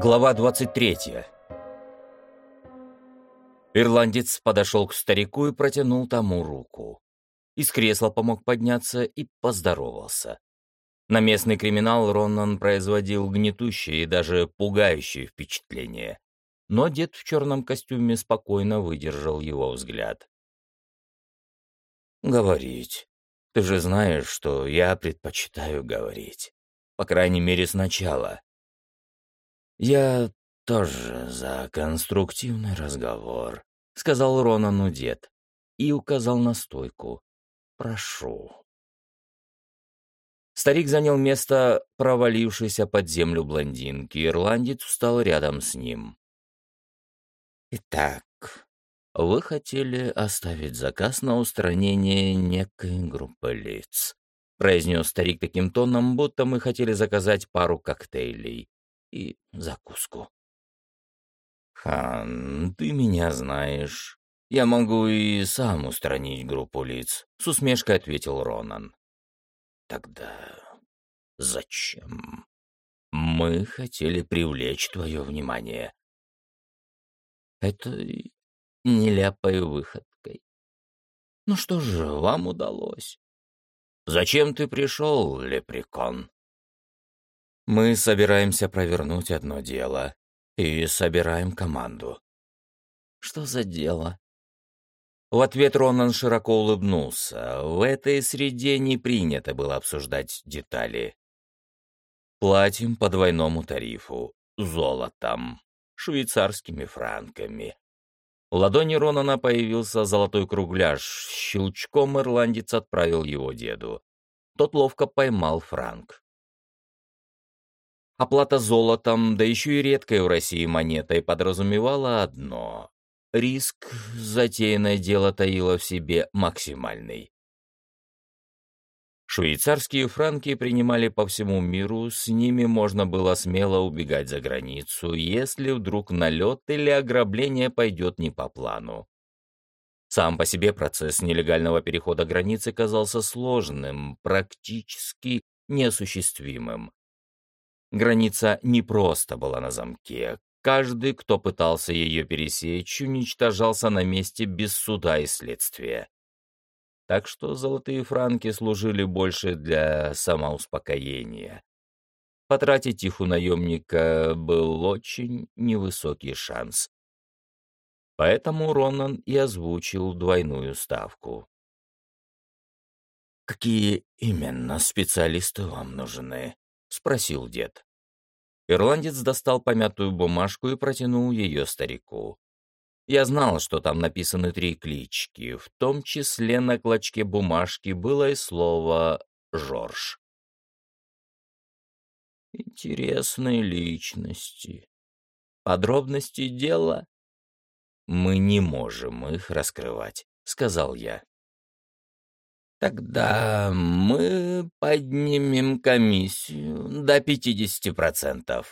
Глава 23 Ирландец подошел к старику и протянул тому руку. Из кресла помог подняться и поздоровался. На местный криминал Роннан производил гнетущее и даже пугающее впечатление. Но дед в черном костюме спокойно выдержал его взгляд. «Говорить. Ты же знаешь, что я предпочитаю говорить. По крайней мере, сначала. «Я тоже за конструктивный разговор», — сказал Ронану дед и указал на стойку. «Прошу». Старик занял место провалившейся под землю блондинки, ирландец встал рядом с ним. «Итак, вы хотели оставить заказ на устранение некой группы лиц», — произнес старик таким тоном, будто мы хотели заказать пару коктейлей и закуску. «Хан, ты меня знаешь. Я могу и сам устранить группу лиц», — с усмешкой ответил Ронан. «Тогда зачем? Мы хотели привлечь твое внимание». «Этой нелепой выходкой. Ну что же, вам удалось?» «Зачем ты пришел, лепрекон?» Мы собираемся провернуть одно дело и собираем команду. Что за дело? В ответ Ронан широко улыбнулся. В этой среде не принято было обсуждать детали. Платим по двойному тарифу, золотом, швейцарскими франками. В ладони Ронана появился золотой кругляш. Щелчком ирландец отправил его деду. Тот ловко поймал франк. Оплата золотом, да еще и редкой в России монетой, подразумевала одно — риск затеянное дело таило в себе максимальный. Швейцарские франки принимали по всему миру, с ними можно было смело убегать за границу, если вдруг налет или ограбление пойдет не по плану. Сам по себе процесс нелегального перехода границы казался сложным, практически неосуществимым. Граница не просто была на замке. Каждый, кто пытался ее пересечь, уничтожался на месте без суда и следствия. Так что золотые франки служили больше для самоуспокоения. Потратить их у наемника был очень невысокий шанс. Поэтому Ронан и озвучил двойную ставку. «Какие именно специалисты вам нужны?» — спросил дед. Ирландец достал помятую бумажку и протянул ее старику. Я знал, что там написаны три клички, в том числе на клочке бумажки было и слово «Жорж». Интересные личности. Подробности дела? Мы не можем их раскрывать, сказал я. Тогда мы поднимем комиссию до 50%.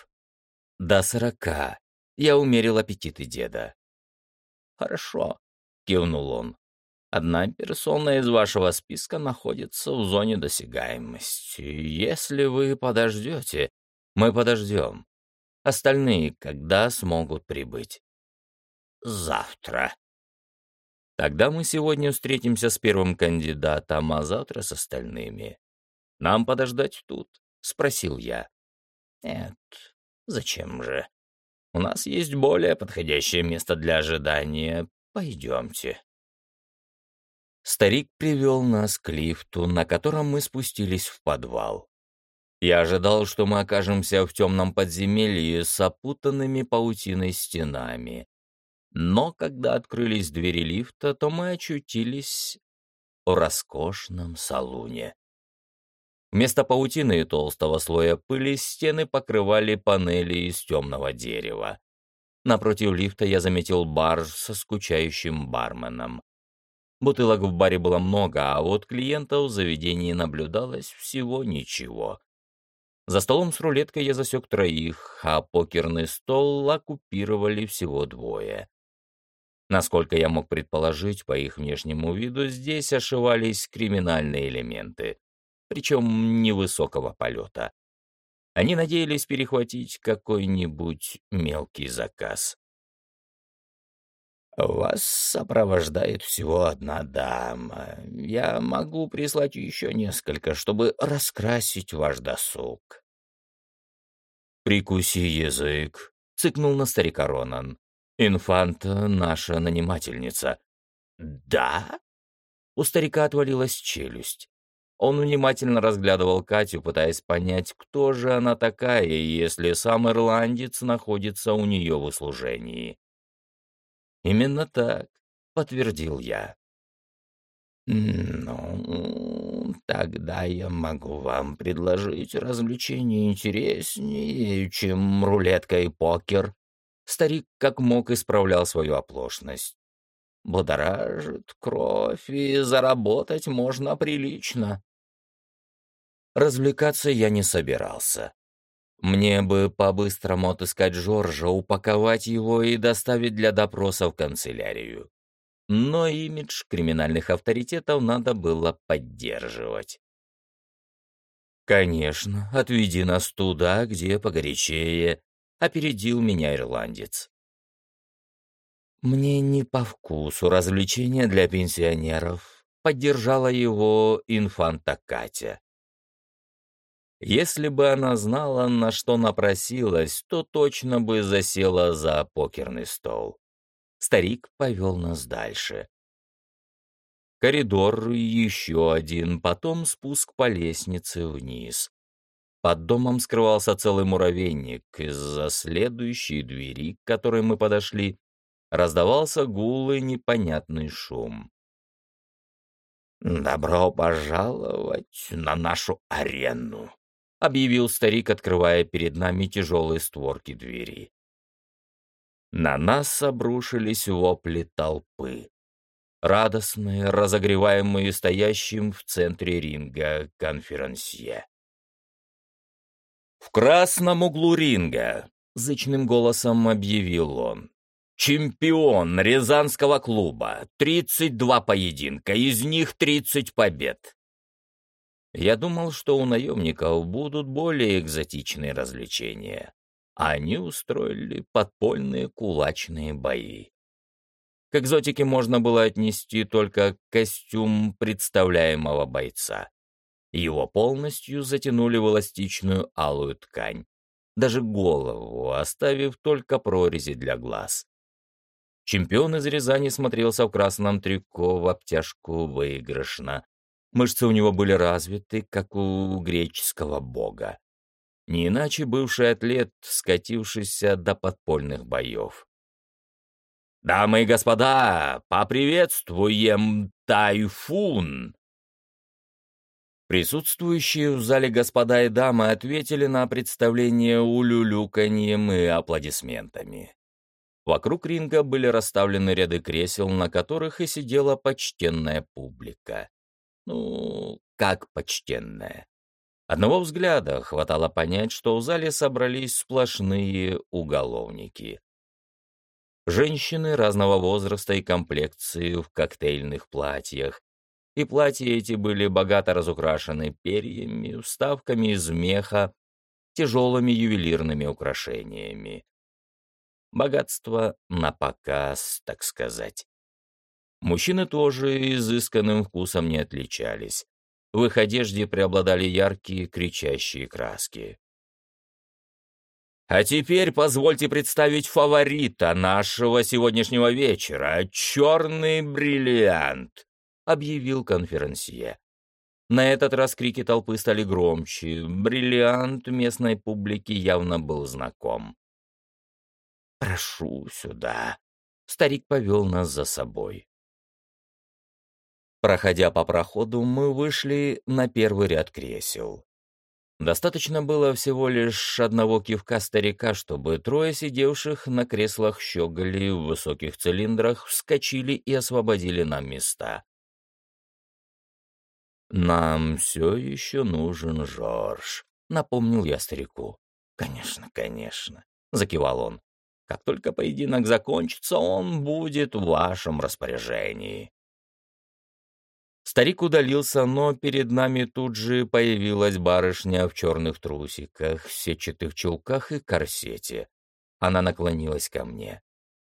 До 40. Я умерил аппетиты деда. Хорошо, кивнул он. Одна персона из вашего списка находится в зоне досягаемости. Если вы подождете, мы подождем. Остальные когда смогут прибыть? Завтра. Тогда мы сегодня встретимся с первым кандидатом, а завтра с остальными. Нам подождать тут?» — спросил я. «Нет, зачем же? У нас есть более подходящее место для ожидания. Пойдемте». Старик привел нас к лифту, на котором мы спустились в подвал. Я ожидал, что мы окажемся в темном подземелье с опутанными паутиной стенами, но когда открылись двери лифта, то мы очутились в роскошном салуне. Вместо паутины и толстого слоя пыли стены покрывали панели из темного дерева. Напротив лифта я заметил бар со скучающим барменом. Бутылок в баре было много, а вот клиентов в заведении наблюдалось всего ничего. За столом с рулеткой я засек троих, а покерный стол оккупировали всего двое. Насколько я мог предположить, по их внешнему виду здесь ошивались криминальные элементы, причем невысокого полета. Они надеялись перехватить какой-нибудь мелкий заказ. «Вас сопровождает всего одна дама. Я могу прислать еще несколько, чтобы раскрасить ваш досуг». «Прикуси язык», — цыкнул на старика Ронан. «Инфанта — наша нанимательница». «Да?» У старика отвалилась челюсть. Он внимательно разглядывал Катю, пытаясь понять, кто же она такая, если сам ирландец находится у нее в услужении. «Именно так», — подтвердил я. «Ну, тогда я могу вам предложить развлечение интереснее, чем рулетка и покер». Старик как мог исправлял свою оплошность. «Будоражит кровь, и заработать можно прилично». Развлекаться я не собирался. Мне бы по-быстрому отыскать Жоржа, упаковать его и доставить для допроса в канцелярию. Но имидж криминальных авторитетов надо было поддерживать. «Конечно, отведи нас туда, где погорячее», — опередил меня ирландец. «Мне не по вкусу развлечения для пенсионеров», — поддержала его инфанта Катя. Если бы она знала, на что напросилась, то точно бы засела за покерный стол. Старик повел нас дальше. Коридор, еще один, потом спуск по лестнице вниз. Под домом скрывался целый муравейник. Из-за следующей двери, к которой мы подошли, раздавался гул и непонятный шум. «Добро пожаловать на нашу арену!» — объявил старик, открывая перед нами тяжелые створки двери. На нас обрушились вопли толпы. Радостные, разогреваемые стоящим в центре ринга конферансье. «В красном углу ринга!» — зычным голосом объявил он. «Чемпион Рязанского клуба! 32 поединка, из них 30 побед!» Я думал, что у наемников будут более экзотичные развлечения. Они устроили подпольные кулачные бои. К экзотике можно было отнести только костюм представляемого бойца. Его полностью затянули в эластичную алую ткань, даже голову, оставив только прорези для глаз. Чемпион из Рязани смотрелся в красном трико в обтяжку выигрышно, Мышцы у него были развиты, как у греческого бога. Не иначе бывший атлет, скатившийся до подпольных боев. «Дамы и господа, поприветствуем Тайфун!» Присутствующие в зале господа и дамы ответили на представление улюлюканьем и аплодисментами. Вокруг ринга были расставлены ряды кресел, на которых и сидела почтенная публика. Ну, как почтенная. Одного взгляда хватало понять, что в зале собрались сплошные уголовники. Женщины разного возраста и комплекции в коктейльных платьях. И платья эти были богато разукрашены перьями, вставками из меха, тяжелыми ювелирными украшениями. Богатство на показ, так сказать. Мужчины тоже изысканным вкусом не отличались. В их одежде преобладали яркие, кричащие краски. А теперь позвольте представить фаворита нашего сегодняшнего вечера, черный бриллиант, объявил конферансье. На этот раз крики толпы стали громче. Бриллиант местной публике явно был знаком. «Прошу сюда». Старик повел нас за собой. Проходя по проходу, мы вышли на первый ряд кресел. Достаточно было всего лишь одного кивка старика, чтобы трое сидевших на креслах щеголи в высоких цилиндрах вскочили и освободили нам места. «Нам все еще нужен Жорж», — напомнил я старику. «Конечно, конечно», — закивал он. «Как только поединок закончится, он будет в вашем распоряжении». Старик удалился, но перед нами тут же появилась барышня в черных трусиках, сетчатых чулках и корсете. Она наклонилась ко мне.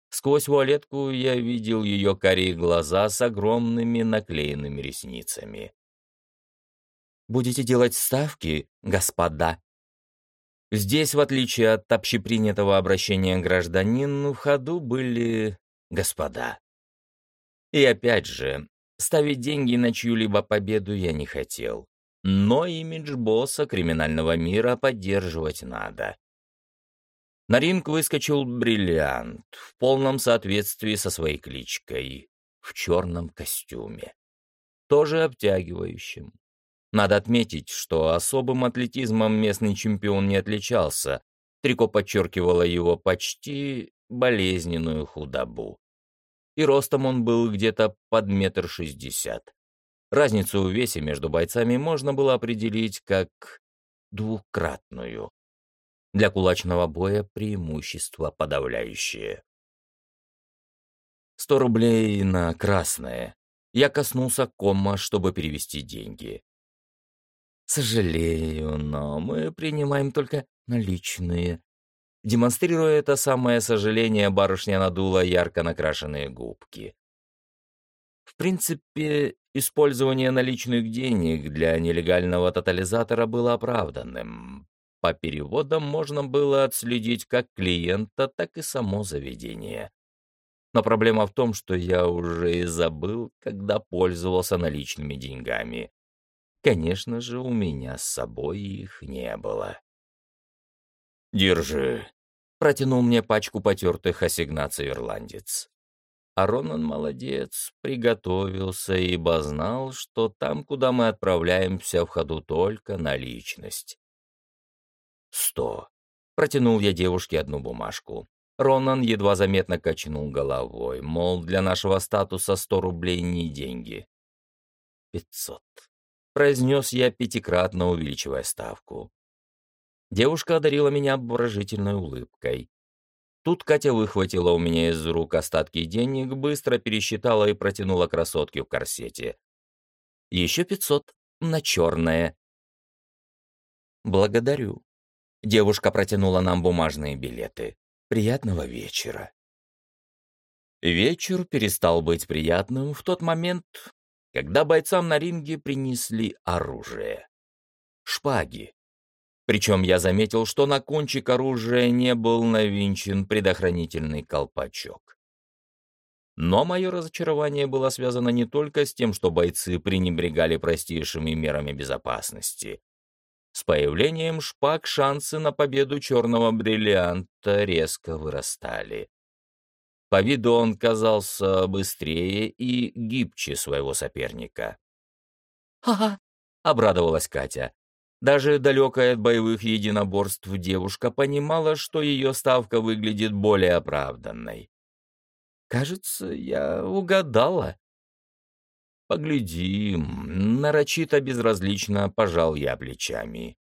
Сквозь вуалетку я видел ее карие глаза с огромными наклеенными ресницами. «Будете делать ставки, господа?» Здесь, в отличие от общепринятого обращения гражданин, в ходу были господа. И опять же, ставить деньги на чью-либо победу я не хотел. Но имидж босса криминального мира поддерживать надо. На ринг выскочил бриллиант в полном соответствии со своей кличкой, в черном костюме, тоже обтягивающим. Надо отметить, что особым атлетизмом местный чемпион не отличался, трико подчеркивало его почти болезненную худобу и ростом он был где-то под метр шестьдесят. Разницу в весе между бойцами можно было определить как двукратную. Для кулачного боя преимущество подавляющее. Сто рублей на красное. Я коснулся кома, чтобы перевести деньги. Сожалею, но мы принимаем только наличные. Демонстрируя это самое сожаление, барышня надула ярко накрашенные губки. В принципе, использование наличных денег для нелегального тотализатора было оправданным. По переводам можно было отследить как клиента, так и само заведение. Но проблема в том, что я уже и забыл, когда пользовался наличными деньгами. Конечно же, у меня с собой их не было. «Держи», — протянул мне пачку потертых ассигнаций ирландец. А Ронан молодец, приготовился, ибо знал, что там, куда мы отправляемся, в ходу только наличность. «Сто», — протянул я девушке одну бумажку. Ронан едва заметно качнул головой, мол, для нашего статуса сто рублей не деньги. «Пятьсот», — произнес я, пятикратно увеличивая ставку. Девушка одарила меня обворожительной улыбкой. Тут Катя выхватила у меня из рук остатки денег, быстро пересчитала и протянула красотке в корсете. Еще пятьсот на черное. Благодарю. Девушка протянула нам бумажные билеты. Приятного вечера. Вечер перестал быть приятным в тот момент, когда бойцам на ринге принесли оружие. Шпаги, причем я заметил, что на кончик оружия не был навинчен предохранительный колпачок. Но мое разочарование было связано не только с тем, что бойцы пренебрегали простейшими мерами безопасности. С появлением шпаг шансы на победу черного бриллианта резко вырастали. По виду он казался быстрее и гибче своего соперника. «Ха-ха!» — обрадовалась Катя. Даже далекая от боевых единоборств девушка понимала, что ее ставка выглядит более оправданной. «Кажется, я угадала». «Поглядим», — нарочито безразлично пожал я плечами.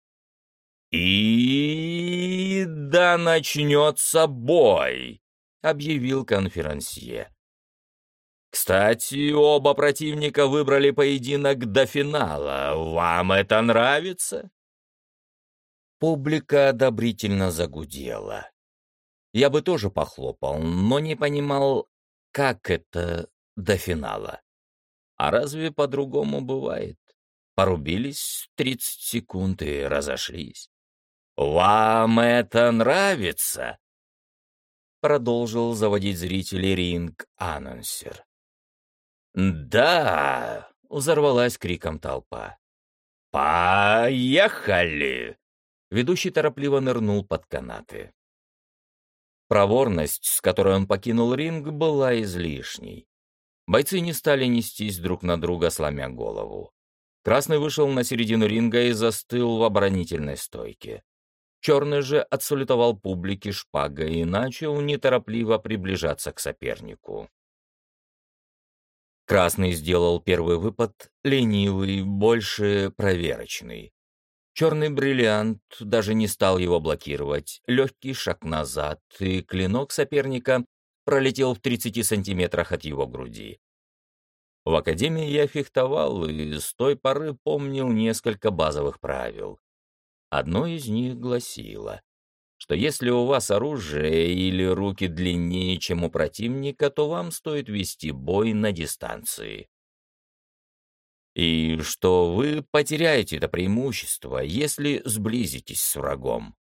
«И да начнется бой», — объявил конферансье. Кстати, оба противника выбрали поединок до финала. Вам это нравится? Публика одобрительно загудела. Я бы тоже похлопал, но не понимал, как это до финала. А разве по-другому бывает? Порубились тридцать секунд и разошлись. «Вам это нравится?» Продолжил заводить зрителей ринг-анонсер. «Да!» — взорвалась криком толпа. «Поехали!» Ведущий торопливо нырнул под канаты. Проворность, с которой он покинул ринг, была излишней. Бойцы не стали нестись друг на друга, сломя голову. Красный вышел на середину ринга и застыл в оборонительной стойке. Черный же отсалютовал публике шпагой и начал неторопливо приближаться к сопернику. Красный сделал первый выпад, ленивый, больше проверочный. Черный бриллиант даже не стал его блокировать. Легкий шаг назад, и клинок соперника пролетел в 30 сантиметрах от его груди. В академии я фехтовал и с той поры помнил несколько базовых правил. Одно из них гласило, что если у вас оружие или руки длиннее, чем у противника, то вам стоит вести бой на дистанции. И что вы потеряете это преимущество, если сблизитесь с врагом.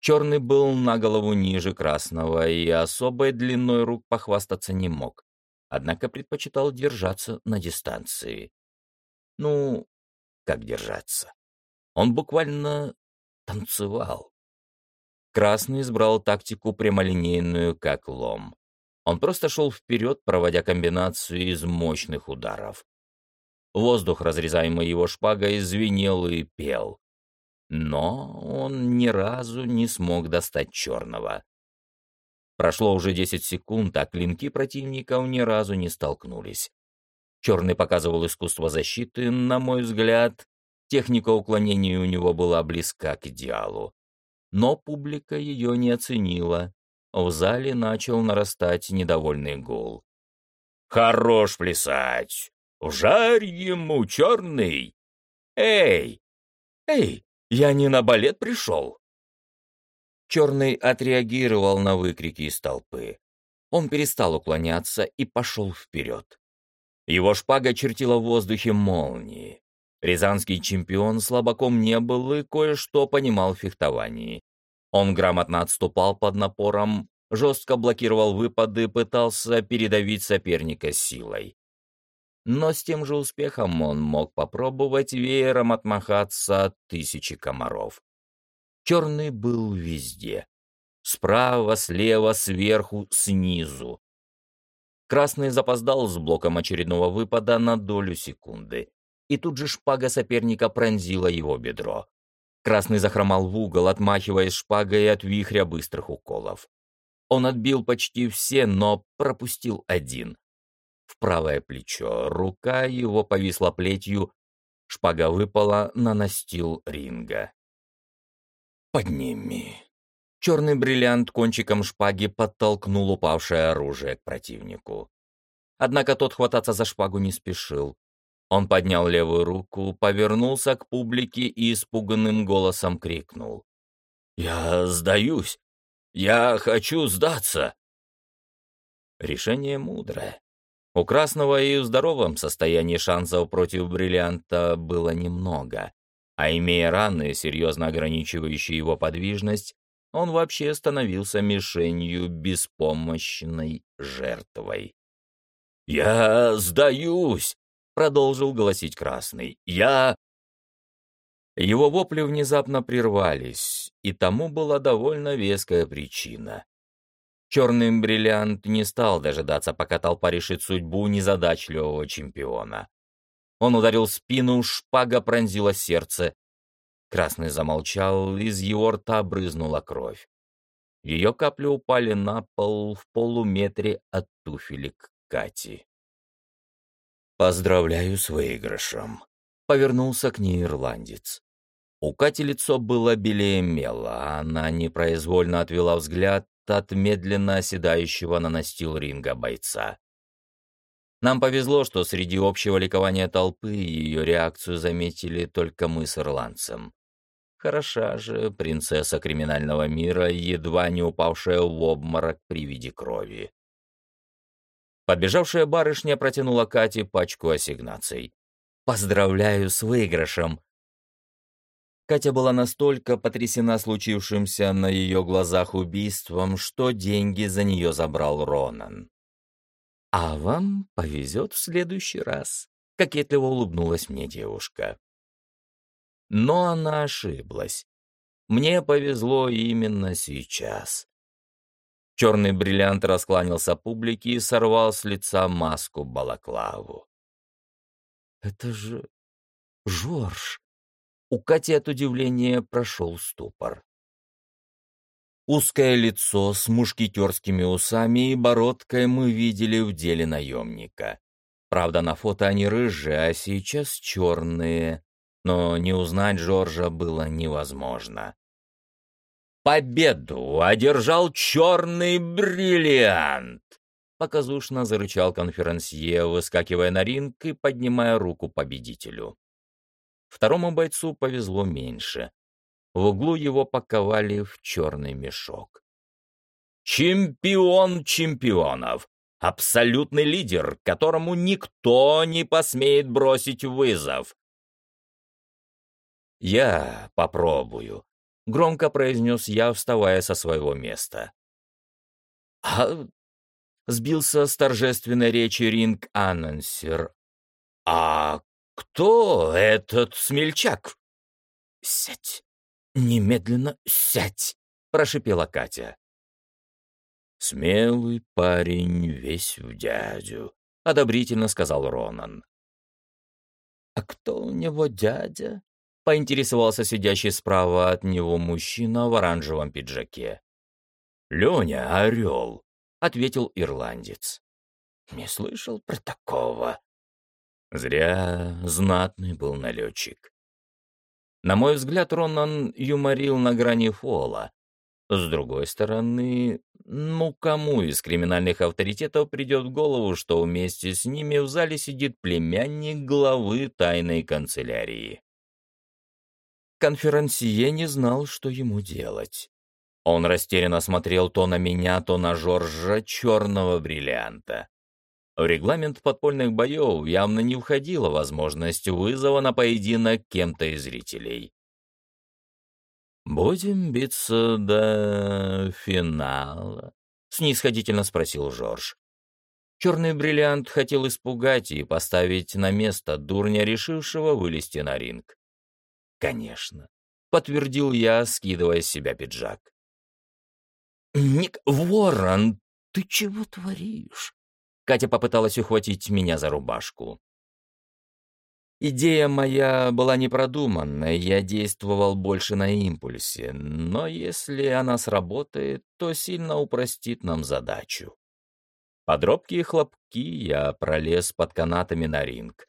Черный был на голову ниже красного и особой длиной рук похвастаться не мог однако предпочитал держаться на дистанции. Ну, как держаться? Он буквально танцевал. Красный избрал тактику прямолинейную, как лом. Он просто шел вперед, проводя комбинацию из мощных ударов. Воздух, разрезаемый его шпагой, звенел и пел. Но он ни разу не смог достать черного. Прошло уже 10 секунд, а клинки противников ни разу не столкнулись. Черный показывал искусство защиты, на мой взгляд, техника уклонения у него была близка к идеалу. Но публика ее не оценила. В зале начал нарастать недовольный гул. «Хорош плясать! Жарь ему, черный! Эй! Эй, я не на балет пришел!» Черный отреагировал на выкрики из толпы. Он перестал уклоняться и пошел вперед. Его шпага чертила в воздухе молнии. Рязанский чемпион слабаком не был и кое-что понимал в фехтовании. Он грамотно отступал под напором, жестко блокировал выпады, пытался передавить соперника силой. Но с тем же успехом он мог попробовать веером отмахаться от тысячи комаров. Черный был везде. Справа, слева, сверху, снизу. Красный запоздал с блоком очередного выпада на долю секунды. И тут же шпага соперника пронзила его бедро. Красный захромал в угол, отмахиваясь шпагой от вихря быстрых уколов. Он отбил почти все, но пропустил один. В правое плечо рука его повисла плетью, шпага выпала на настил ринга. «Подними». Черный бриллиант кончиком шпаги подтолкнул упавшее оружие к противнику. Однако тот хвататься за шпагу не спешил. Он поднял левую руку, повернулся к публике и испуганным голосом крикнул. «Я сдаюсь! Я хочу сдаться!» Решение мудрое. У Красного и в здоровом состоянии шансов против бриллианта было немного. А имея раны, серьезно ограничивающие его подвижность, он вообще становился мишенью беспомощной жертвой. «Я сдаюсь!» — продолжил голосить Красный. «Я...» Его вопли внезапно прервались, и тому была довольно веская причина. Черный бриллиант не стал дожидаться, пока толпа решит судьбу незадачливого чемпиона. Он ударил спину, шпага пронзила сердце. Красный замолчал, из его рта брызнула кровь. Ее капли упали на пол в полуметре от туфелек Кати. «Поздравляю с выигрышем», — повернулся к ней ирландец. У Кати лицо было белее мела, она непроизвольно отвела взгляд от медленно оседающего на настил ринга бойца. Нам повезло, что среди общего ликования толпы ее реакцию заметили только мы с ирландцем. Хороша же принцесса криминального мира, едва не упавшая в обморок при виде крови. Подбежавшая барышня протянула Кате пачку ассигнаций. «Поздравляю с выигрышем!» Катя была настолько потрясена случившимся на ее глазах убийством, что деньги за нее забрал Ронан. «А вам повезет в следующий раз», — кокетливо улыбнулась мне девушка. Но она ошиблась. Мне повезло именно сейчас. Черный бриллиант раскланялся публике и сорвал с лица маску балаклаву. «Это же Жорж!» У Кати от удивления прошел ступор. Узкое лицо с мушкетерскими усами и бородкой мы видели в деле наемника. Правда, на фото они рыжие, а сейчас черные. Но не узнать Жоржа было невозможно. Победу одержал черный бриллиант! показушно зарычал конферансье, выскакивая на ринг и поднимая руку победителю. Второму бойцу повезло меньше. В углу его паковали в черный мешок. Чемпион чемпионов! Абсолютный лидер, которому никто не посмеет бросить вызов. «Я попробую», — громко произнес я, вставая со своего места. «А сбился с торжественной речи ринг-анонсер. «А кто этот смельчак?» «Сядь! Немедленно сядь!» — прошипела Катя. «Смелый парень, весь в дядю», — одобрительно сказал Ронан. «А кто у него дядя?» — поинтересовался сидящий справа от него мужчина в оранжевом пиджаке. «Леня Орел», ответил ирландец. «Не слышал про такого». Зря знатный был налетчик. На мой взгляд, Ронан юморил на грани фола. С другой стороны, ну кому из криминальных авторитетов придет в голову, что вместе с ними в зале сидит племянник главы тайной канцелярии? Конферансье не знал, что ему делать. Он растерянно смотрел то на меня, то на Жоржа черного бриллианта. В регламент подпольных боев явно не входила возможность вызова на поединок кем-то из зрителей. «Будем биться до финала?» — снисходительно спросил Жорж. Черный бриллиант хотел испугать и поставить на место дурня, решившего вылезти на ринг. «Конечно», — подтвердил я, скидывая с себя пиджак. «Ник Ворон, ты чего творишь?» Катя попыталась ухватить меня за рубашку. Идея моя была непродуманной, я действовал больше на импульсе, но если она сработает, то сильно упростит нам задачу. Под робкие хлопки я пролез под канатами на ринг.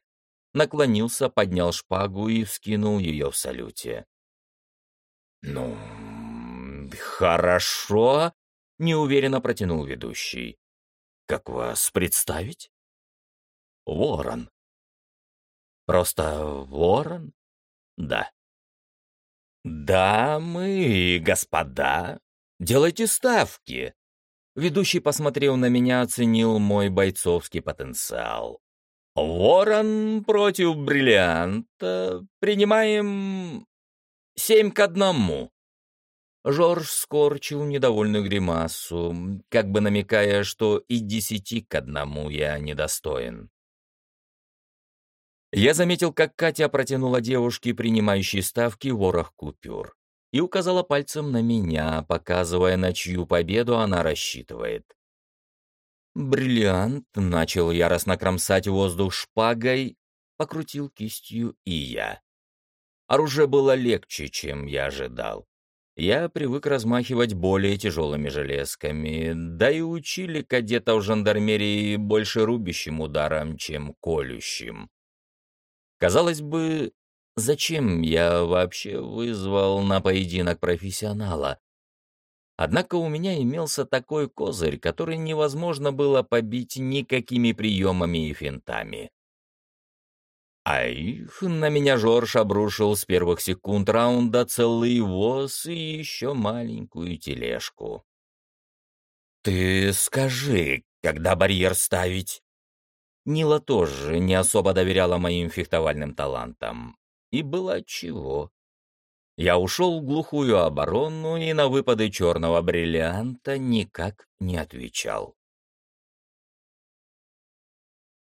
Наклонился, поднял шпагу и вскинул ее в салюте. «Ну, «Хорошо», — неуверенно протянул ведущий. «Как вас представить?» «Ворон». «Просто ворон?» «Да». «Дамы и господа, делайте ставки». Ведущий посмотрел на меня, оценил мой бойцовский потенциал. «Ворон против бриллианта. Принимаем семь к одному». Жорж скорчил недовольную гримасу, как бы намекая, что и десяти к одному я недостоин. Я заметил, как Катя протянула девушке, принимающей ставки, ворох купюр, и указала пальцем на меня, показывая, на чью победу она рассчитывает. Бриллиант начал яростно кромсать воздух шпагой, покрутил кистью и я. Оружие было легче, чем я ожидал. Я привык размахивать более тяжелыми железками, да и учили кадетов жандармерии больше рубящим ударом, чем колющим. Казалось бы, зачем я вообще вызвал на поединок профессионала? Однако у меня имелся такой козырь, который невозможно было побить никакими приемами и финтами. А их на меня Жорж обрушил с первых секунд раунда целый воз и еще маленькую тележку. «Ты скажи, когда барьер ставить?» Нила тоже не особо доверяла моим фехтовальным талантам. И было чего. Я ушел в глухую оборону и на выпады черного бриллианта никак не отвечал.